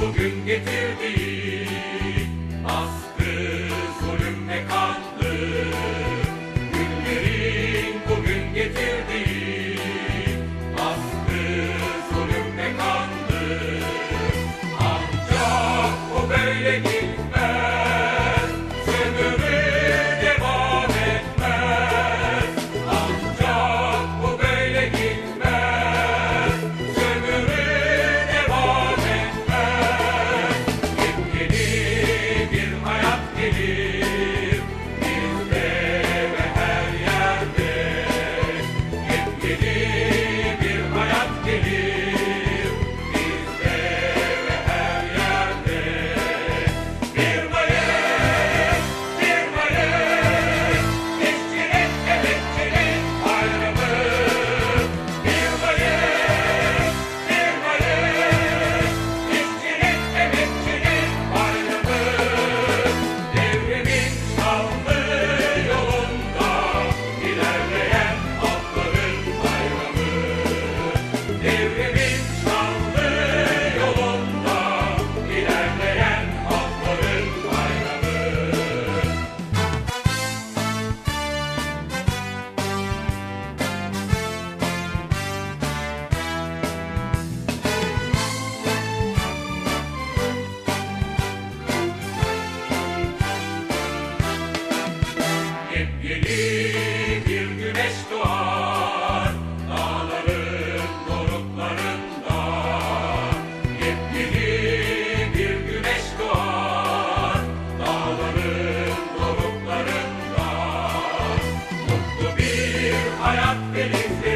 Bugün getir. feliz.